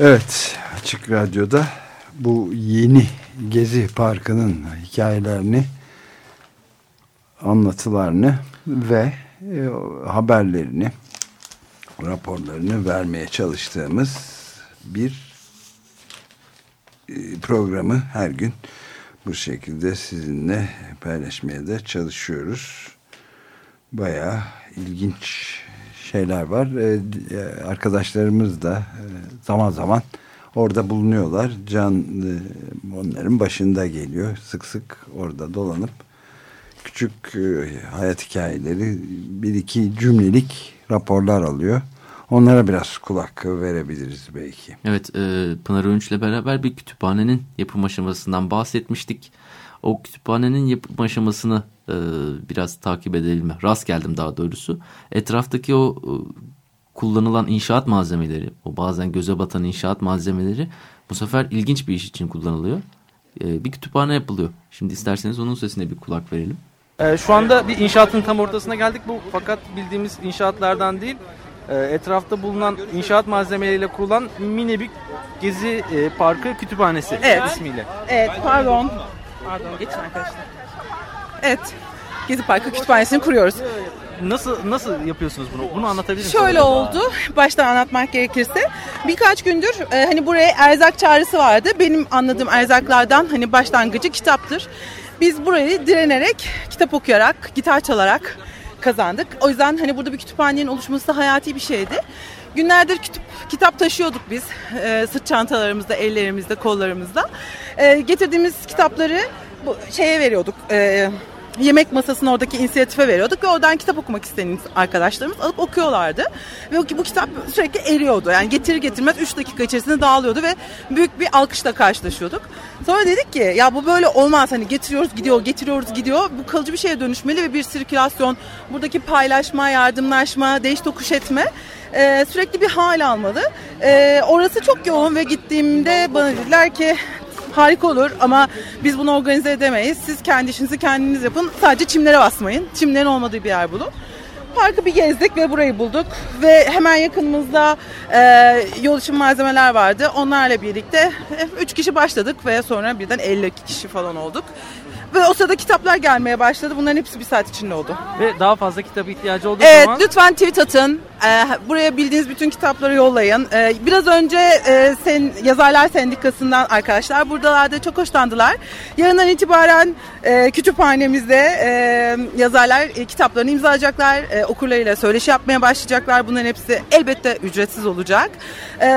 Evet, Açık Radyo'da bu yeni Gezi Parkı'nın hikayelerini, anlatılarını ve e, haberlerini, raporlarını vermeye çalıştığımız bir programı her gün bu şekilde sizinle paylaşmaya da çalışıyoruz. Bayağı ilginç şeyler var. Ee, e, arkadaşlarımız da e, zaman zaman orada bulunuyorlar. Can e, onların başında geliyor. Sık sık orada dolanıp küçük hayat hikayeleri bir iki cümlelik raporlar alıyor. Onlara biraz kulak verebiliriz belki. Evet, Pınar Önç'le beraber bir kütüphanenin yapım aşamasından bahsetmiştik. O kütüphanenin yapım aşamasını e, biraz takip edelim. Rast geldim daha doğrusu. Etraftaki o e, kullanılan inşaat malzemeleri, o bazen göze batan inşaat malzemeleri bu sefer ilginç bir iş için kullanılıyor. E, bir kütüphane yapılıyor. Şimdi isterseniz onun sesine bir kulak verelim. E, şu anda bir inşaatın tam ortasına geldik. Bu fakat bildiğimiz inşaatlardan değil. E, etrafta bulunan inşaat malzemeleriyle kurulan mini bir gezi e, parkı kütüphanesi evet. ismiyle. Evet pardon. Pardon geçin arkadaşlar. Evet. Gezi Parkı Kütüphanesi'ni kuruyoruz. Nasıl nasıl yapıyorsunuz bunu? Bunu anlatabilir misiniz? Şöyle oldu. Baştan anlatmak gerekirse. Birkaç gündür e, hani buraya erzak çağrısı vardı. Benim anladığım erzaklardan hani başlangıcı kitaptır. Biz burayı direnerek, kitap okuyarak, gitar çalarak kazandık. O yüzden hani burada bir kütüphanenin oluşması hayati bir şeydi. Günlerdir kitap, kitap taşıyorduk biz. E, sırt çantalarımızda, ellerimizde, kollarımızda. E, getirdiğimiz kitapları bu şeye veriyorduk. E, yemek masasının oradaki inisiyatife veriyorduk ve oradan kitap okumak isteyen arkadaşlarımız alıp okuyorlardı. Ve bu kitap sürekli eriyordu. Yani getirir getirmez 3 dakika içerisinde dağılıyordu ve büyük bir alkışla karşılaşıyorduk. Sonra dedik ki ya bu böyle olmaz hani getiriyoruz gidiyor getiriyoruz gidiyor. Bu kalıcı bir şeye dönüşmeli ve bir sirkülasyon buradaki paylaşma, yardımlaşma, değiş tokuş etme e, sürekli bir hal almalı. E, orası çok yoğun ve gittiğimde bana dediler ki harika olur ama biz bunu organize edemeyiz. Siz kendi işinizi kendiniz yapın. Sadece çimlere basmayın. Çimlerin olmadığı bir yer bulun. Parkı bir gezdik ve burayı bulduk. Ve hemen yakınımızda e, yol için malzemeler vardı. Onlarla birlikte 3 kişi başladık ve sonra birden 50 kişi falan olduk. Ve o sırada kitaplar gelmeye başladı. Bunların hepsi bir saat içinde oldu. Ve daha fazla kitap ihtiyacı olduğu evet, zaman... Evet lütfen tweet atın. Ee, buraya bildiğiniz bütün kitapları yollayın. Ee, biraz önce e, sen, Yazarlar Sendikası'ndan arkadaşlar buradalardı. Çok hoşlandılar. Yarından itibaren e, kütüphanemizde e, yazarlar e, kitaplarını imzalayacaklar. E, okurlarıyla söyleşi yapmaya başlayacaklar. Bunların hepsi elbette ücretsiz olacak. E,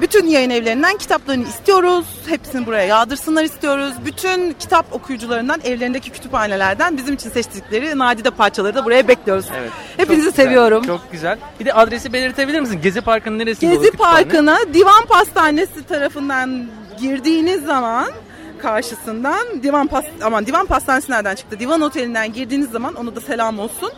bütün yayın evlerinden kitaplarını istiyoruz. Hepsini buraya yağdırsınlar istiyoruz. Bütün kitap okuyucularından evlerindeki kütüphanelerden bizim için seçtikleri nadide parçaları da buraya bekliyoruz. Evet, Hepinizi seviyorum. Çok güzel. Bir de adresi belirtebilir misin? Gezi Parkı'nın neresinde Gezi Parkı'na Divan Pastanesi tarafından girdiğiniz zaman karşısından Divan Pas aman Divan Pastanesi nereden çıktı? Divan Oteli'nden girdiğiniz zaman onu da selam olsun.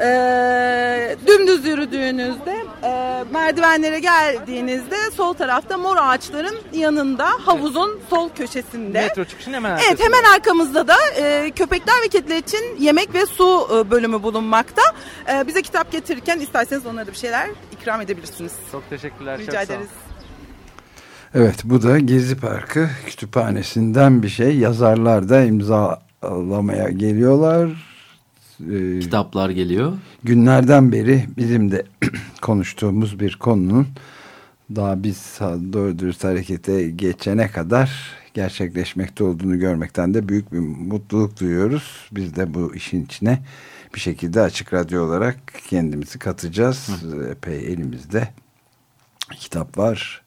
Ee, dümdüz yürüdüğünüzde e, merdivenlere geldiğinizde sol tarafta mor ağaçların yanında havuzun sol köşesinde. Metro çıkışının hemen arkasında. Evet hemen arkamızda da e, köpekler ve kediler için yemek ve su e, bölümü bulunmakta. E, bize kitap getirirken isterseniz onlara da bir şeyler ikram edebilirsiniz. Çok teşekkürler. Rica çok ederiz. Evet bu da Gezi Parkı kütüphanesinden bir şey. Yazarlar da imzalamaya geliyorlar e, kitaplar geliyor. Günlerden beri bizim de konuştuğumuz bir konunun daha biz doğru dürüst harekete geçene kadar gerçekleşmekte olduğunu görmekten de büyük bir mutluluk duyuyoruz. Biz de bu işin içine bir şekilde açık radyo olarak kendimizi katacağız. Hı. Epey elimizde kitap var.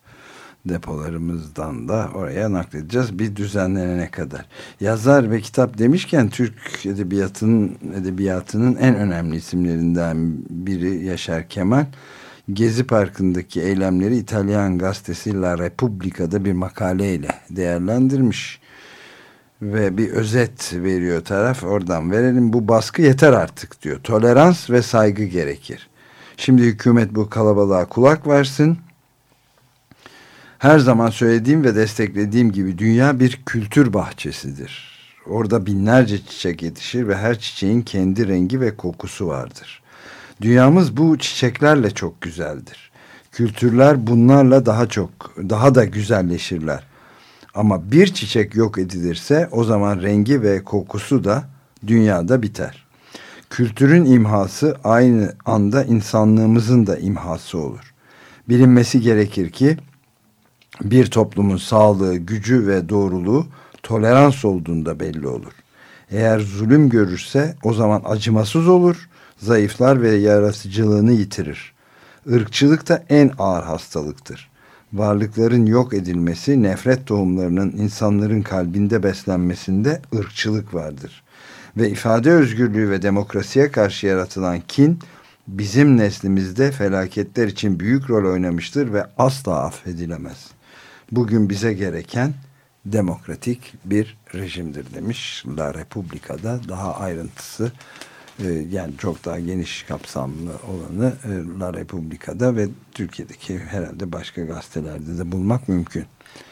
Depolarımızdan da oraya nakledeceğiz. Bir düzenlenene kadar. Yazar ve kitap demişken Türk edebiyatının edebiyatının en önemli isimlerinden biri Yaşar Kemal. Gezi Parkı'ndaki eylemleri İtalyan gazetesi La Repubblica'da bir makaleyle değerlendirmiş. Ve bir özet veriyor taraf oradan verelim. Bu baskı yeter artık diyor. Tolerans ve saygı gerekir. Şimdi hükümet bu kalabalığa kulak versin her zaman söylediğim ve desteklediğim gibi dünya bir kültür bahçesidir orada binlerce çiçek yetişir ve her çiçeğin kendi rengi ve kokusu vardır dünyamız bu çiçeklerle çok güzeldir kültürler bunlarla daha çok daha da güzelleşirler ama bir çiçek yok edilirse o zaman rengi ve kokusu da dünyada biter. Kültürün imhası aynı anda insanlığımızın da imhası olur. Bilinmesi gerekir ki bir toplumun sağlığı, gücü ve doğruluğu tolerans olduğunda belli olur. Eğer zulüm görürse o zaman acımasız olur, zayıflar ve yaratıcılığını yitirir. Irkçılık da en ağır hastalıktır varlıkların yok edilmesi, nefret tohumlarının insanların kalbinde beslenmesinde ırkçılık vardır. Ve ifade özgürlüğü ve demokrasiye karşı yaratılan kin, bizim neslimizde felaketler için büyük rol oynamıştır ve asla affedilemez. Bugün bize gereken demokratik bir rejimdir demiş La Republika'da daha ayrıntısı e, yani çok daha geniş kapsamlı olanı e, La Republica'da ve Türkiye'deki herhalde başka gazetelerde de bulmak mümkün.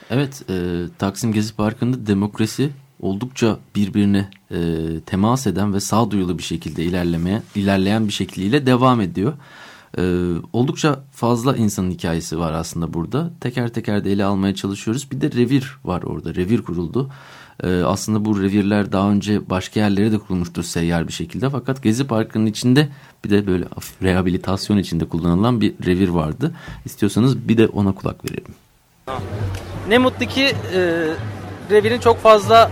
Evet, e, Taksim Gezi Parkı'nda demokrasi oldukça birbirine e, temas eden ve sağduyulu bir şekilde ilerlemeye ilerleyen bir şekliyle devam ediyor. E, oldukça fazla insanın hikayesi var aslında burada. Teker teker de ele almaya çalışıyoruz. Bir de revir var orada. Revir kuruldu. Ee, aslında bu revirler daha önce başka yerlere de kurulmuştur seyyar bir şekilde. Fakat Gezi Parkı'nın içinde bir de böyle rehabilitasyon içinde kullanılan bir revir vardı. İstiyorsanız bir de ona kulak verelim. Ne mutlu ki e, revirin çok fazla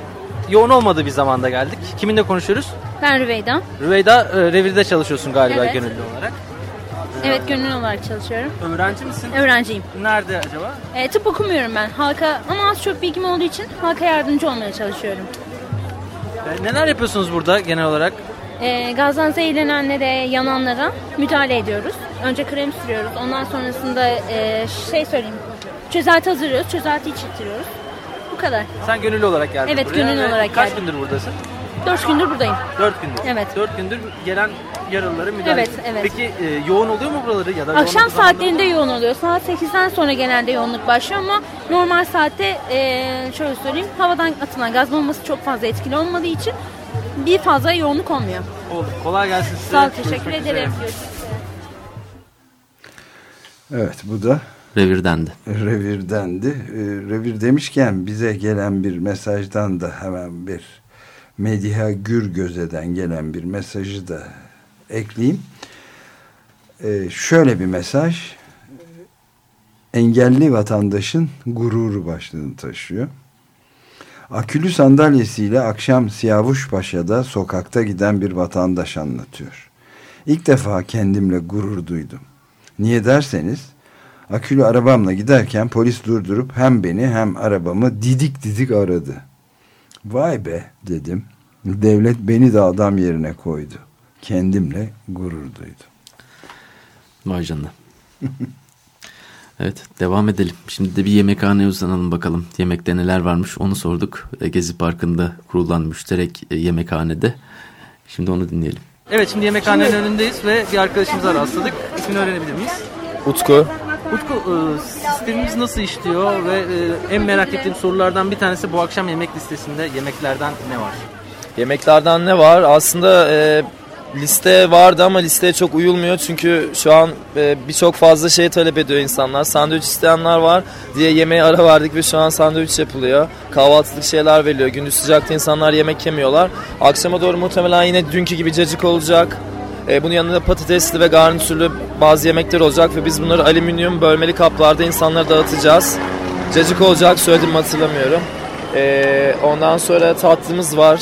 yoğun olmadığı bir zamanda geldik. Kiminle konuşuyoruz? Ben Rüveyda. Rüveyda e, revirde çalışıyorsun galiba Evet. gönüllü olarak. Evet gönüllü olarak çalışıyorum. Öğrenci misin? Öğrenciyim. Nerede acaba? E, tıp okumuyorum ben. Halka ama az çok bilgim olduğu için halka yardımcı olmaya çalışıyorum. E, neler yapıyorsunuz burada genel olarak? E, gazdan zehirlenenlere, yananlara müdahale ediyoruz. Önce krem sürüyoruz. Ondan sonrasında e, şey söyleyeyim. Çözelti hazırlıyoruz. Çözelti içirtiyoruz. Bu kadar. Sen gönüllü olarak geldin Evet, buraya. gönüllü ve olarak Kaç geldim. gündür buradasın? Dört gündür buradayım. Dört gündür. Evet. Dört gündür gelen yaralılara müdahale Evet, evet. Peki e, yoğun oluyor mu buraları? ya da Akşam saatlerinde yoğun oluyor. Saat 8'den sonra genelde yoğunluk başlıyor ama normal saatte e, şöyle söyleyeyim havadan atılan gaz bombası çok fazla etkili olmadığı için bir fazla yoğunluk olmuyor. Oldu. Kolay gelsin size. Sağ ol, teşekkür Görüşmek üzere. ederim. Evet bu da Revirdendi. revirdendi. Ee, revir demişken bize gelen bir mesajdan da hemen bir Mediha Gürgöze'den gelen bir mesajı da ekleyeyim. Ee, şöyle bir mesaj. Engelli vatandaşın gururu başlığını taşıyor. Akülü sandalyesiyle akşam Siyavuşpaşa'da sokakta giden bir vatandaş anlatıyor. İlk defa kendimle gurur duydum. Niye derseniz akülü arabamla giderken polis durdurup hem beni hem arabamı didik didik aradı. Vay be dedim. Devlet beni de adam yerine koydu. Kendimle gurur duydum. Vay canına. evet devam edelim. Şimdi de bir yemekhaneye uzanalım bakalım. Yemekte neler varmış onu sorduk. Gezi Parkı'nda kurulan müşterek e, yemekhanede. Şimdi onu dinleyelim. Evet şimdi yemekhanenin önündeyiz ve bir arkadaşımıza rastladık. İsmini öğrenebilir miyiz? Utku. Utku e, sistemimiz nasıl işliyor ve e, en merak ettiğim sorulardan bir tanesi bu akşam yemek listesinde yemeklerden ne var? Yemeklerden ne var? Aslında e, liste vardı ama listeye çok uyulmuyor. Çünkü şu an e, birçok fazla şey talep ediyor insanlar. Sandviç isteyenler var diye yemeğe ara verdik ve şu an sandviç yapılıyor. Kahvaltılık şeyler veriliyor. Gündüz sıcakta insanlar yemek yemiyorlar. Akşama doğru muhtemelen yine dünkü gibi cacık olacak. E, bunun yanında patatesli ve garnitürlü bazı yemekler olacak ve biz bunları alüminyum bölmeli kaplarda insanlara dağıtacağız. Cacık olacak söylediğimi hatırlamıyorum. E, ondan sonra tatlımız var.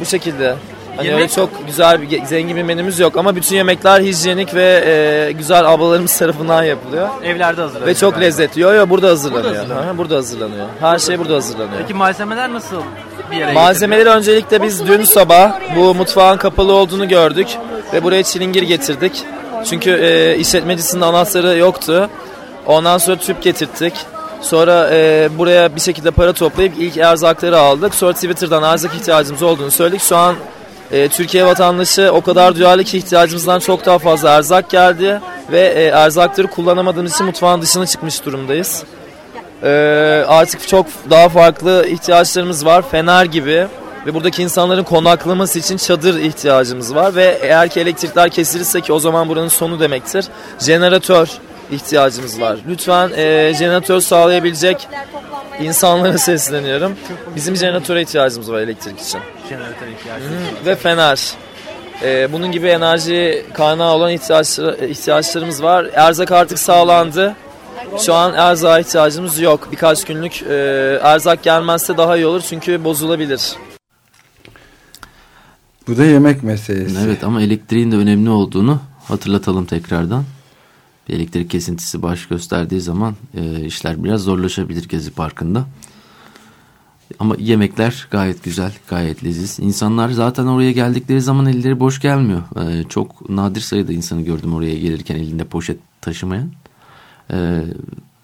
Bu şekilde. Hani Yemek- öyle çok güzel bir zengin bir menümüz yok ama bütün yemekler hijyenik ve e, güzel ablalarımız tarafından yapılıyor. Evlerde hazırlanıyor. Ve çok galiba. lezzetli. Yo yo burada hazırlanıyor. Burada hazırlanıyor. Aha, burada hazırlanıyor. Her şey burada hazırlanıyor. Peki malzemeler nasıl bir yere Malzemeleri öncelikle biz dün sabah bu mutfağın kapalı olduğunu gördük ve buraya çilingir getirdik. Çünkü e, işletmecisinin anahtarı yoktu. Ondan sonra tüp getirttik. Sonra e, buraya bir şekilde para toplayıp ilk erzakları aldık. Sonra Twitter'dan erzak ihtiyacımız olduğunu söyledik. Şu an e, Türkiye vatandaşı o kadar duyarlı ki ihtiyacımızdan çok daha fazla erzak geldi. Ve e, erzakları kullanamadığımız için mutfağın dışına çıkmış durumdayız. Ee, artık çok daha farklı ihtiyaçlarımız var. Fener gibi ve buradaki insanların konaklaması için çadır ihtiyacımız var ve eğer ki elektrikler kesilirse ki o zaman buranın sonu demektir. Jeneratör ihtiyacımız var. Lütfen e, jeneratör sağlayabilecek insanlara sesleniyorum. Bizim jeneratöre ihtiyacımız var elektrik için. Jeneratör ihtiyacı. Hı, ve fener. Ee, bunun gibi enerji kaynağı olan ihtiyaçlar, ihtiyaçlarımız var. Erzak artık sağlandı. Şu an erzağa ihtiyacımız yok. Birkaç günlük e, erzak gelmezse daha iyi olur çünkü bozulabilir. Bu da yemek meselesi. Evet ama elektriğin de önemli olduğunu hatırlatalım tekrardan. Bir elektrik kesintisi baş gösterdiği zaman e, işler biraz zorlaşabilir Gezi Parkı'nda. Ama yemekler gayet güzel, gayet leziz. İnsanlar zaten oraya geldikleri zaman elleri boş gelmiyor. E, çok nadir sayıda insanı gördüm oraya gelirken elinde poşet taşımayan. E,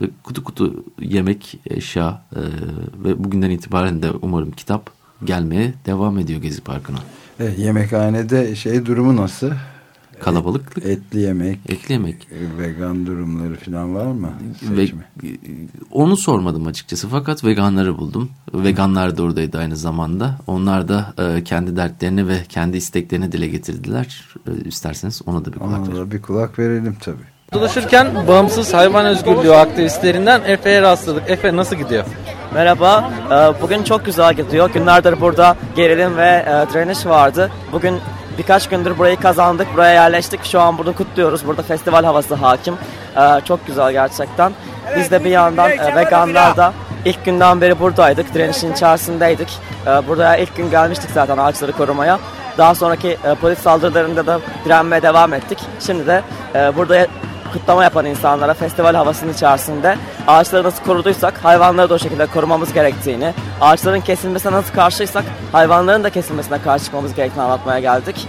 ve kutu kutu yemek, eşya e, ve bugünden itibaren de umarım kitap gelmeye devam ediyor Gezi Parkı'na. Evet, yemekhanede şey durumu nasıl? Kalabalıklık, Etli yemek, etli yemek. vegan durumları falan var mı? Ve, Seçimi. onu sormadım açıkçası fakat veganları buldum. Veganlar da oradaydı aynı zamanda. Onlar da e, kendi dertlerini ve kendi isteklerini dile getirdiler. E, isterseniz ona da bir kulak Ona verin. da bir kulak verelim tabii. Dolaşırken bağımsız hayvan özgürlüğü aktivistlerinden Efe'ye rastladık. Efe nasıl gidiyor? Merhaba, Ee, bugün çok güzel gidiyor. Günlerdir burada gerilim ve e, direniş vardı. Bugün birkaç gündür burayı kazandık, buraya yerleştik. Şu an burada kutluyoruz. Burada festival havası hakim. Ee, Çok güzel gerçekten. Biz de bir yandan e, veganlar da ilk günden beri buradaydık. Direnişin içerisindeydik. Ee, Buraya ilk gün gelmiştik zaten ağaçları korumaya. Daha sonraki e, polis saldırılarında da direnmeye devam ettik. Şimdi de e, burada kutlama yapan insanlara festival havasının içerisinde ağaçları nasıl koruduysak hayvanları da o şekilde korumamız gerektiğini, ağaçların kesilmesine nasıl karşıysak hayvanların da kesilmesine karşı çıkmamız gerektiğini anlatmaya geldik.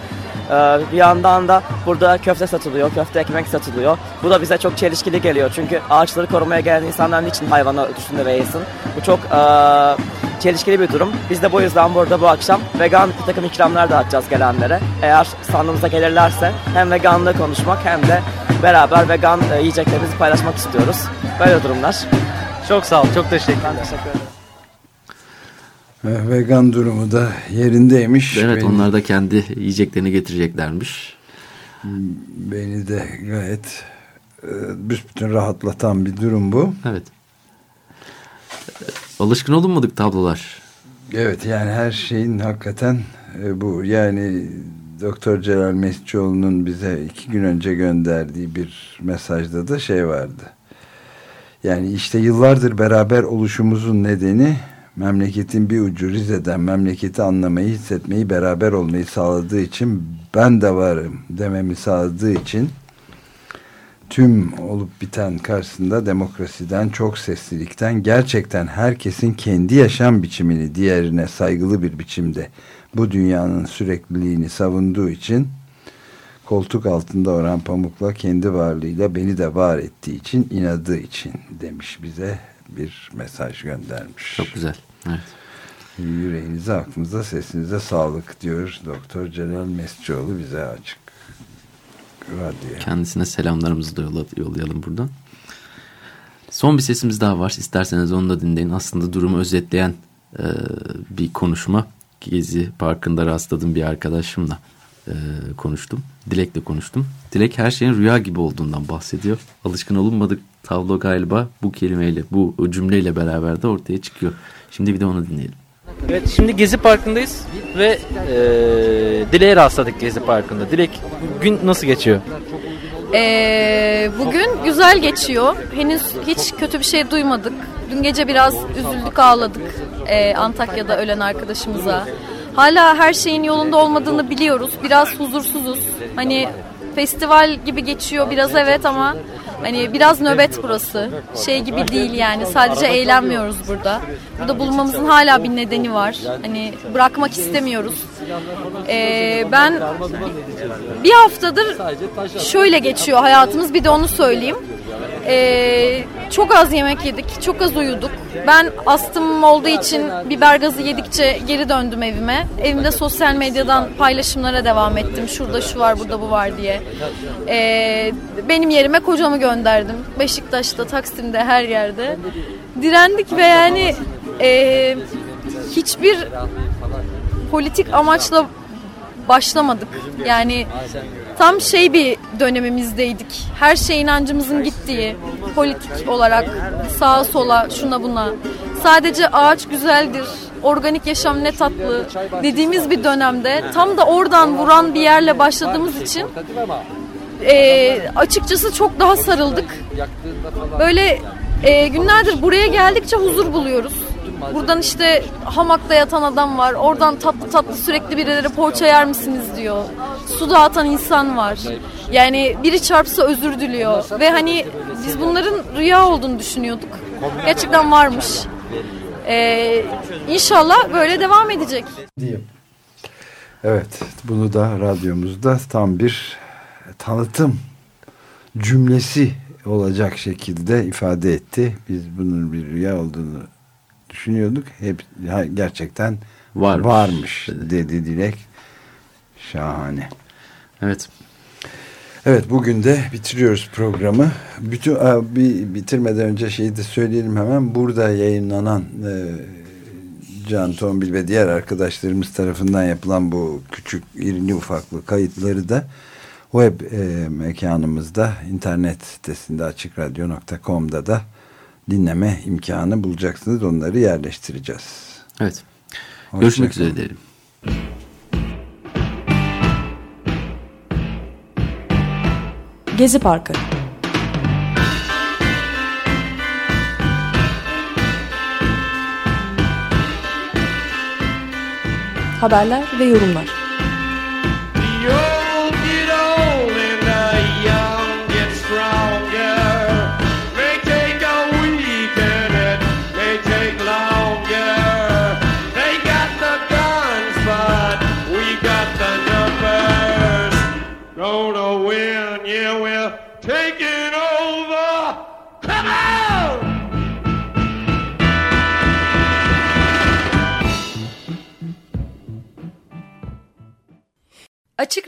Ee, bir yandan da burada köfte satılıyor, köfte ekmek satılıyor. Bu da bize çok çelişkili geliyor çünkü ağaçları korumaya gelen insanlar niçin hayvana üstünde ve yesin? Bu çok eee, çelişkili bir durum. Biz de bu yüzden burada bu akşam vegan bir takım ikramlar dağıtacağız gelenlere. Eğer standımıza gelirlerse hem veganlığı konuşmak hem de beraber vegan e, yiyeceklerimizi paylaşmak istiyoruz. Böyle durumlar. Çok sağ ol, çok teşekkürler. Teşekkür ederim. Eh, Vegan durumu da yerindeymiş. Evet beni, onlar da kendi yiyeceklerini getireceklermiş. beni de gayet e, büsbütün rahatlatan bir durum bu. Evet. E, Alışkın olunmadık tablolar. Evet yani her şeyin hakikaten e, bu. Yani Doktor Celal Mescioğlu'nun bize iki gün önce gönderdiği bir mesajda da şey vardı. Yani işte yıllardır beraber oluşumuzun nedeni memleketin bir ucu Rize'den memleketi anlamayı, hissetmeyi, beraber olmayı sağladığı için ben de varım dememi sağladığı için tüm olup biten karşısında demokrasiden, çok seslilikten gerçekten herkesin kendi yaşam biçimini diğerine saygılı bir biçimde bu dünyanın sürekliliğini savunduğu için koltuk altında Orhan Pamuk'la kendi varlığıyla beni de var ettiği için inadığı için demiş bize bir mesaj göndermiş. Çok güzel. Evet. Yüreğinize, aklınıza, sesinize sağlık diyor Doktor Celal Mescioğlu bize açık radyoya. Kendisine selamlarımızı da yolla- yollayalım buradan. Son bir sesimiz daha var. İsterseniz onu da dinleyin. Aslında durumu özetleyen e, bir konuşma. Gezi Parkı'nda rastladığım bir arkadaşımla e, konuştum. Dilek'le konuştum. Dilek her şeyin rüya gibi olduğundan bahsediyor. Alışkın olunmadık tablo galiba bu kelimeyle, bu cümleyle beraber de ortaya çıkıyor. Şimdi bir de onu dinleyelim. Evet, şimdi Gezi Parkı'ndayız ve e, Dilek'e rastladık Gezi Parkı'nda. Dilek, gün nasıl geçiyor? Ee, bugün güzel geçiyor. Henüz hiç kötü bir şey duymadık. Dün gece biraz üzüldük, ağladık. Ee, Antakya'da ölen arkadaşımıza. hala her şeyin yolunda olmadığını biliyoruz. Biraz huzursuzuz. Hani festival gibi geçiyor biraz evet ama hani biraz nöbet burası. Şey gibi değil yani sadece eğlenmiyoruz burada. Burada bulunmamızın hala bir nedeni var. Hani bırakmak istemiyoruz. Ee, ben bir haftadır şöyle geçiyor hayatımız bir de onu söyleyeyim. Ee, çok az yemek yedik, çok az uyuduk. Ben astımım olduğu için biber gazı yedikçe geri döndüm evime. Evimde sosyal medyadan paylaşımlara devam ettim. Şurada şu var, burada bu var diye. Ee, benim yerime kocamı gönderdim. Beşiktaş'ta, Taksim'de, her yerde. Direndik ve yani e, hiçbir politik amaçla başlamadık. Yani tam şey bir dönemimizdeydik. Her şey inancımızın gittiği, politik olarak sağa sola, şuna buna. Sadece ağaç güzeldir, organik yaşam ne tatlı dediğimiz bir dönemde tam da oradan vuran bir yerle başladığımız için e, açıkçası çok daha sarıldık. Böyle e, günlerdir buraya geldikçe huzur buluyoruz. Buradan işte hamakta yatan adam var. Oradan tatlı tatlı sürekli birileri poğaça yer misiniz diyor. Su dağıtan insan var. Yani biri çarpsa özür diliyor. Ve hani biz bunların rüya olduğunu düşünüyorduk. Gerçekten varmış. Ee, inşallah böyle devam edecek. Diyeyim. Evet bunu da radyomuzda tam bir tanıtım cümlesi olacak şekilde ifade etti. Biz bunun bir rüya olduğunu düşünüyorduk. Hep gerçekten varmış, varmış dedi Dilek. Şahane. Evet. Evet bugün de bitiriyoruz programı. Bütün bir bitirmeden önce şeyi de söyleyelim hemen. Burada yayınlanan e, Can Tombil ve diğer arkadaşlarımız tarafından yapılan bu küçük irili ufaklı kayıtları da web e, mekanımızda internet sitesinde açıkradyo.com'da da dinleme imkanı bulacaksınız. Onları yerleştireceğiz. Evet. Hoşça Görüşmek üzere diyelim. Gezi Parkı Haberler ve yorumlar